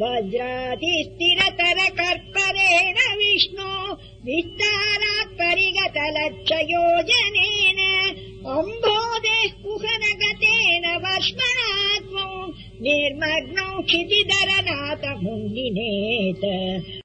वज्रातिस्थिरतर कर्परेण विष्णो विस्तारात् परिगतलक्ष्ययोजनेन अम्भोदेः कुहनगतेन वर्ष्मणात्मौ निर्मग्नौ क्षितिदरनाथम् निनेत्